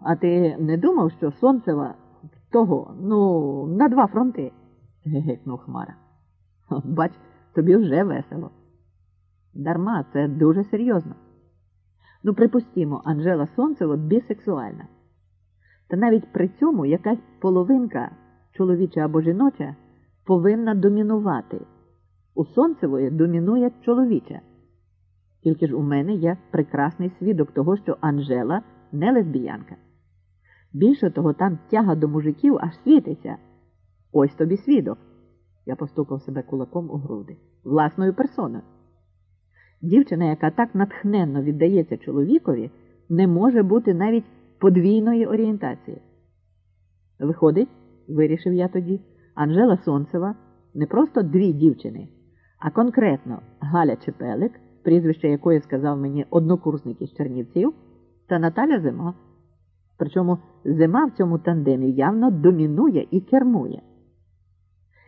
А ти не думав, що Сонцева того, ну, на два фронти? гегикнув Хмара. Бач, тобі вже весело. Дарма, це дуже серйозно. Ну, припустімо, Анжела Сонцева бісексуальна. Та навіть при цьому якась половинка, чоловіча або жіноча, повинна домінувати. У Сонцевої домінує чоловіча. Тільки ж у мене є прекрасний свідок того, що Анжела не лесбіянка. Більше того, там тяга до мужиків аж світиться. Ось тобі свідок. Я постукав себе кулаком у груди. Власною персоною. Дівчина, яка так натхненно віддається чоловікові, не може бути навіть подвійної орієнтації. Виходить, вирішив я тоді, Анжела Сонцева не просто дві дівчини, а конкретно Галя Чепелик, прізвище якої сказав мені однокурсник із Чернівців, та Наталя Зима. Причому зима в цьому тандемі явно домінує і кермує.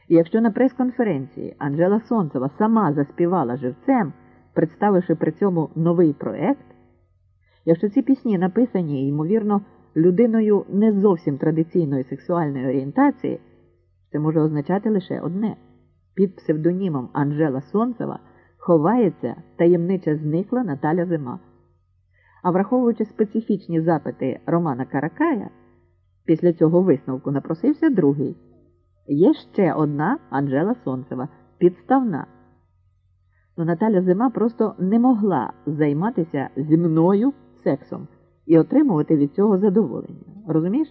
І якщо на прес-конференції Анжела Сонцева сама заспівала живцем, представивши при цьому новий проект, якщо ці пісні написані, ймовірно, людиною не зовсім традиційної сексуальної орієнтації, це може означати лише одне: під псевдонімом Анжела Сонцева ховається таємнича зникла Наталя Зима. А враховуючи специфічні запити Романа Каракая, після цього висновку напросився другий. Є ще одна Анжела Сонцева, підставна. Ну, Наталя Зима просто не могла займатися зі мною сексом і отримувати від цього задоволення. Розумієш?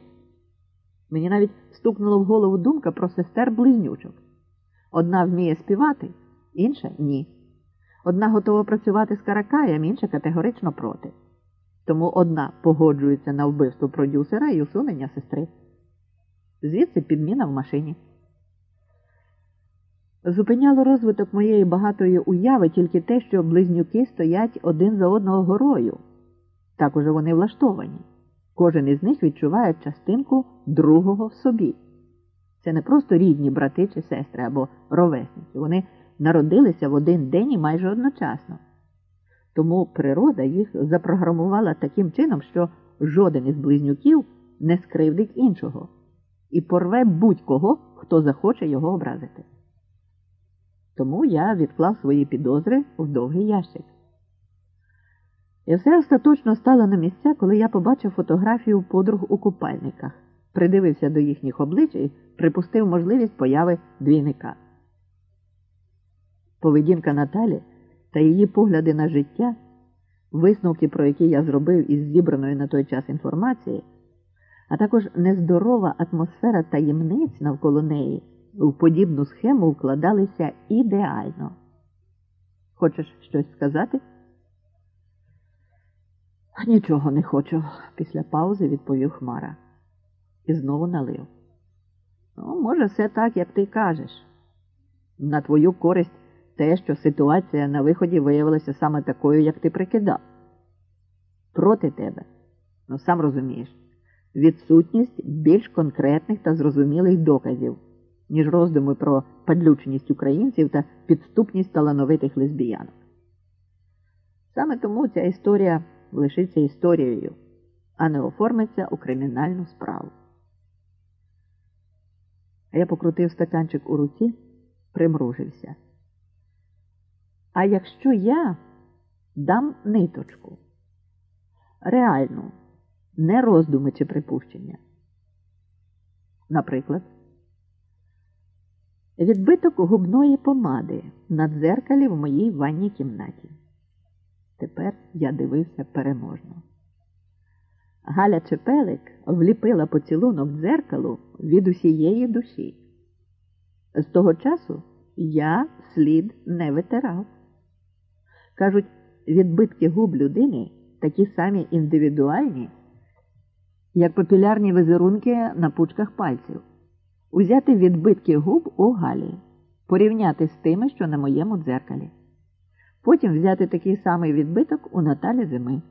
Мені навіть стукнула в голову думка про сестер близнючок. Одна вміє співати, інша ні. Одна готова працювати з каракаєм, інша категорично проти. Тому одна погоджується на вбивство продюсера і усунення сестри. Звідси підміна в машині. Зупиняло розвиток моєї багатої уяви тільки те, що близнюки стоять один за одного горою. Так уже вони влаштовані. Кожен із них відчуває частинку другого в собі. Це не просто рідні брати чи сестри або ровесниці. Вони народилися в один день і майже одночасно. Тому природа їх запрограмувала таким чином, що жоден із близнюків не скривдить іншого і порве будь-кого, хто захоче його образити. Тому я відклав свої підозри в довгий ящик. І все остаточно стало на місця, коли я побачив фотографію подруг у купальниках, придивився до їхніх облич і припустив можливість появи двійника. Поведінка Наталі та її погляди на життя, висновки, про які я зробив із зібраної на той час інформації, а також нездорова атмосфера таємниць навколо неї в подібну схему вкладалися ідеально. Хочеш щось сказати? Нічого не хочу, після паузи відповів Хмара і знову налив. Ну, може, все так, як ти кажеш. На твою користь те, що ситуація на виході виявилася саме такою, як ти прикидав. Проти тебе, ну сам розумієш, відсутність більш конкретних та зрозумілих доказів, ніж роздуми про падлюченість українців та підступність талановитих лесбіянок. Саме тому ця історія лишиться історією, а не оформиться у кримінальну справу. А я покрутив стаканчик у руці, примружився. А якщо я дам ниточку, реальну, не роздуми чи припущення, наприклад, відбиток губної помади на дзеркалі в моїй ванній кімнаті. Тепер я дивився переможно. Галя Чепелик вліпила поцілунок дзеркалу від усієї душі. З того часу я слід не витирав. Кажуть, відбитки губ людини такі самі індивідуальні, як папілярні візерунки на пучках пальців. Узяти відбитки губ у Галі, порівняти з тими, що на моєму дзеркалі. Потім взяти такий самий відбиток у Наталі Зими.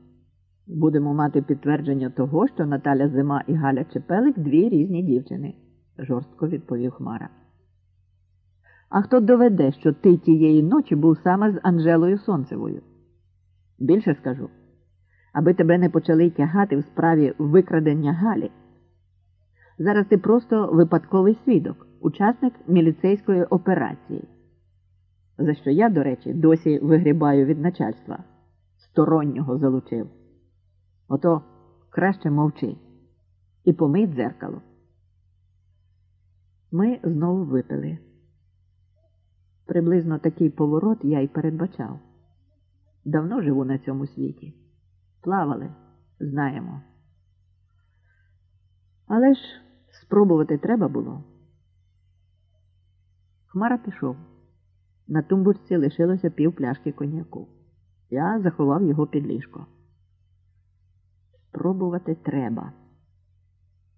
Будемо мати підтвердження того, що Наталя Зима і Галя Чепелик дві різні дівчини, жорстко відповів Хмара. А хто доведе, що ти тієї ночі був саме з Анжелою Сонцевою? Більше скажу. аби тебе не почали тягати в справі викрадення Галі. Зараз ти просто випадковий свідок, учасник міліцейської операції, за що я, до речі, досі вигрібаю від начальства. Стороннього залучив. Ото краще мовчи і помий дзеркало. Ми знову випили. Приблизно такий поворот я й передбачав. Давно живу на цьому світі. Плавали, знаємо. Але ж спробувати треба було. Хмара пішов. На тумбурці лишилося пів пляшки коньяку. Я заховав його під ліжко. Спробувати треба.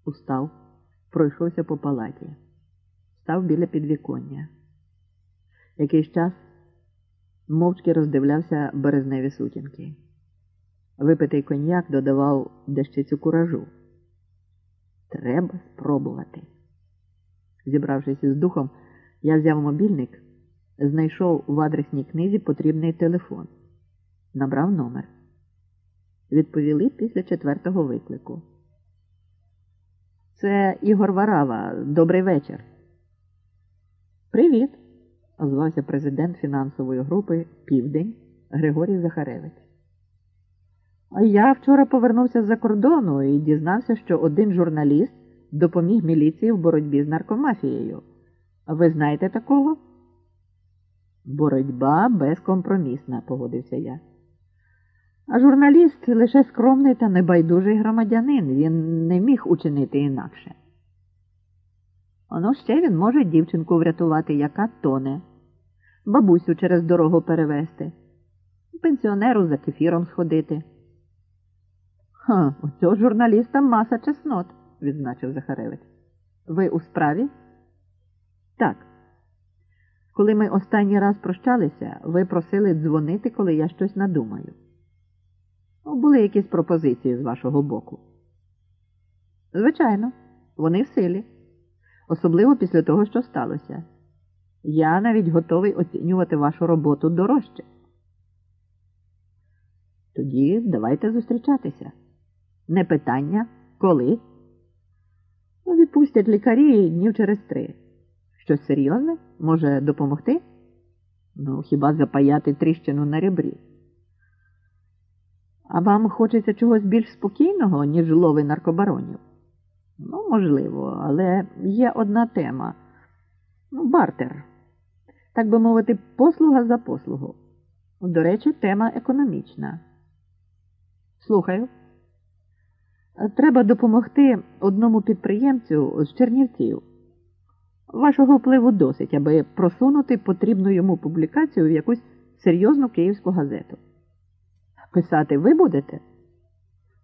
Устав, пройшовся по палаті, став біля підвіконня. Якийсь час мовчки роздивлявся березневі сутінки. Випитий коньяк додавав дещицю куражу. Треба спробувати. Зібравшись із духом, я взяв мобільник, знайшов в адресній книзі потрібний телефон, набрав номер. Відповіли після четвертого виклику. Це Ігор Варава. Добрий вечір. Привіт, озвався президент фінансової групи Південь Григорій Захаревич. А я вчора повернувся з-за кордону і дізнався, що один журналіст допоміг міліції в боротьбі з наркомафією. Ви знаєте такого? Боротьба безкомпромісна, погодився я. А журналіст лише скромний та небайдужий громадянин, він не міг учинити інакше. Оно ще він може дівчинку врятувати, яка тоне, бабусю через дорогу перевезти, пенсіонеру за кефіром сходити. Ха, у цього журналіста маса чеснот, відзначив Захаревич. Ви у справі? Так. Коли ми останній раз прощалися, ви просили дзвонити, коли я щось надумаю. Ну, Були якісь пропозиції з вашого боку? Звичайно, вони в силі, особливо після того, що сталося. Я навіть готовий оцінювати вашу роботу дорожче. Тоді давайте зустрічатися. Не питання, коли? Ну, відпустять лікарі днів через три. Щось серйозне може допомогти? Ну, хіба запаяти тріщину на ребрі? А вам хочеться чогось більш спокійного, ніж лови наркобаронів? Ну, можливо, але є одна тема. Ну, бартер. Так би мовити, послуга за послугу. До речі, тема економічна. Слухаю. Треба допомогти одному підприємцю з Чернівців. Вашого впливу досить, аби просунути потрібну йому публікацію в якусь серйозну київську газету. Писати ви будете?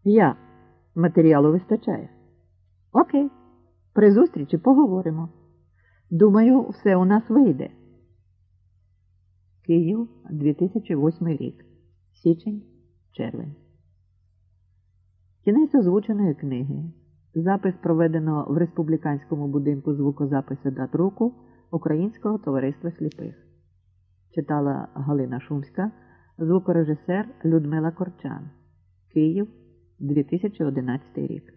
Я. Матеріалу вистачає. Окей. При зустрічі поговоримо. Думаю, все у нас вийде. Київ, 2008 рік. Січень, червень. Кінець озвученої книги. Запис проведено в республіканському будинку звукозапису датруку Українського товариства сліпих. Читала Галина Шумська, звукорежисер Людмила Корчан. Київ, 2011 рік.